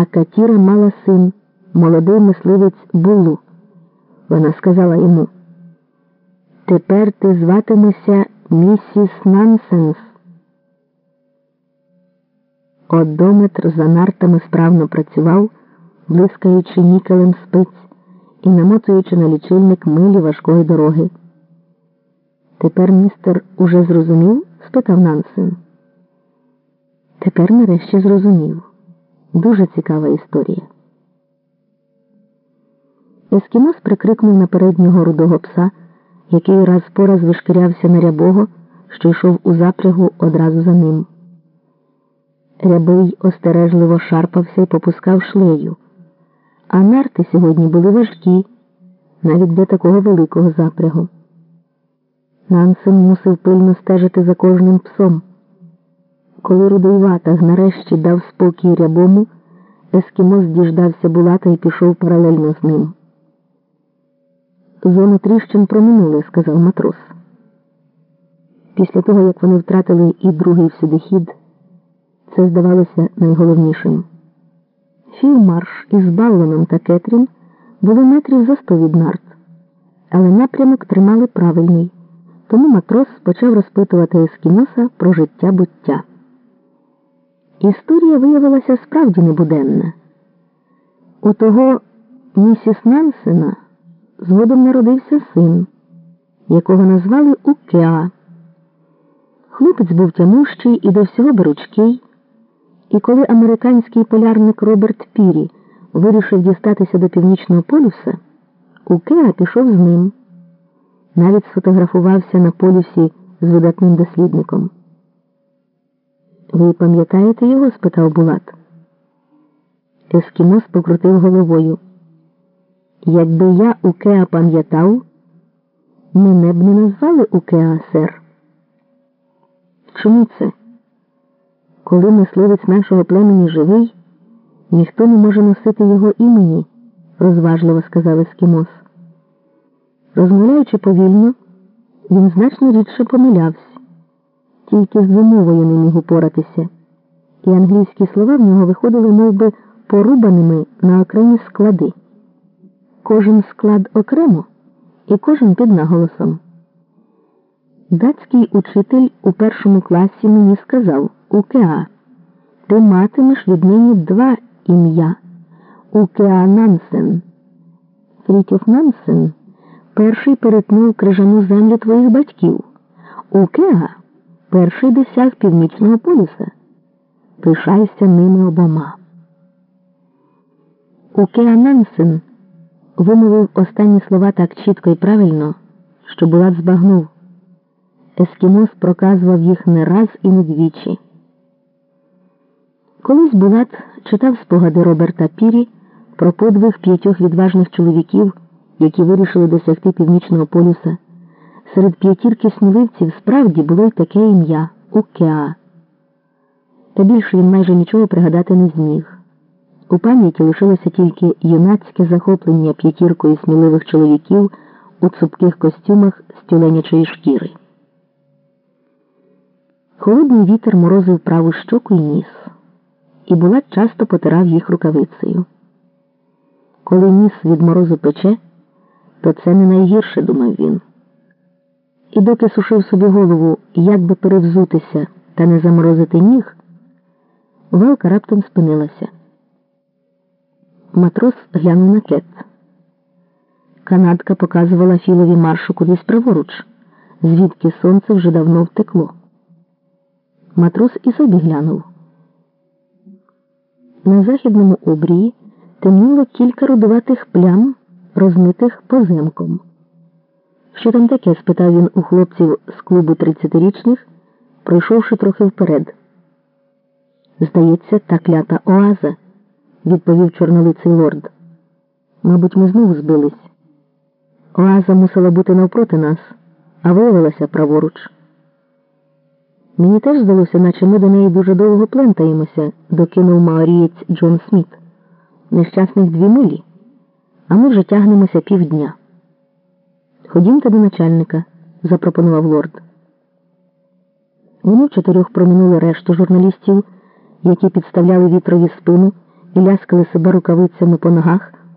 А Катіра мала син, молодий мисливець Булу. Вона сказала йому, тепер ти зватимешся місіс Нансенс. Одометр за нартами справно працював, блискаючи нікелем спиць і намотуючи на лічильник милі важкої дороги. Тепер містер уже зрозумів? спитав Нансен. Тепер нарешті зрозумів. Дуже цікава історія. Ескімос прикрикнув на переднього рудого пса, який раз по раз вишкірявся на рябого, що йшов у запрягу одразу за ним. Рябий остережливо шарпався і попускав шлею, а нарти сьогодні були важкі, навіть для такого великого запрягу. Нансен мусив пильно стежити за кожним псом. Коли рудий ватаг нарешті дав спокій рябому, ескімос діждався булата і пішов паралельно з ним. Зону тріщин проминули, сказав матрос. Після того, як вони втратили і другий всюдихід, це здавалося найголовнішим. Філмарш із Баллоном та Кетрін були метрів за сто від нарт, але напрямок тримали правильний, тому матрос почав розпитувати ескімоса про життя буття. Історія виявилася справді небуденна. У того місіс Нансена згодом народився син, якого назвали Укеа. Хлопець був тямущий і до всього беручкий, і коли американський полярник Роберт Пірі вирішив дістатися до північного полюса, Укеа пішов з ним. Навіть сфотографувався на полюсі з видатним дослідником. Ви пам'ятаєте його? спитав Булат. Ескімос покрутив головою. Якби я Укеа пам'ятав, мене б не назвали Укеа, сер. Чому це? Коли мисливець нашого племені живий, ніхто не може носити його імені, розважливо сказав Ескімос. Розмовляючи повільно, він значно рідше помилявся, тільки з вимовою не міг упоратися, і англійські слова в нього виходили мовби порубаними на окремі склади. Кожен склад окремо і кожен під наголосом. Датський учитель у першому класі мені сказав Укеа, ти матимеш віднині два ім'я Укеа Нансен. Фрітьоф Нансен перший перетнув крижану землю твоїх батьків. Укеа перший досяг північного полюса. Пишайся ними обома. Укеа Нансен вимовив останні слова так чітко і правильно, що Булат збагнув. Ескімос проказував їх не раз і не двічі. Колись Булат читав спогади Роберта Пірі про подвиг п'ятьох відважних чоловіків, які вирішили досягти північного полюса. Серед п'ятірки сміливців справді було й таке ім'я Укеа. Та більше він майже нічого пригадати не зміг. У пам'яті лишилося тільки юнацьке захоплення п'ятіркою сміливих чоловіків у цупких костюмах з тюленячої шкіри. Холодний вітер морозив праву щоку й ніс, і Булат часто потирав їх рукавицею. Коли ніс від морозу пече, то це не найгірше, думав він. І доки сушив собі голову, як би перевзутися та не заморозити ніг, валка раптом спинилася. Матрос глянув на кет. Канадка показувала Філові маршу кудись праворуч, звідки сонце вже давно втекло. Матрос і собі глянув. На західному обрії темніло кілька рудуватих плям, розмитих поземком. Що там таке? спитав він у хлопців з клубу тридцятирічних, пройшовши трохи вперед. Здається, та клята оаза, відповів чорнолиций лорд. Мабуть, ми знову збились. Оаза мусила бути навпроти нас, а виявилася праворуч. Мені теж здалося, наче ми до неї дуже довго плентаємося, докинув маорієць Джон Сміт. Нещасних дві милі, а ми вже тягнемося півдня. Ходімте до начальника, запропонував лорд. Вони чотирьох проминули решту журналістів, які підставляли вітрові спину і ляскали себе рукавицями по ногах.